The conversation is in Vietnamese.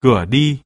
cửa đi.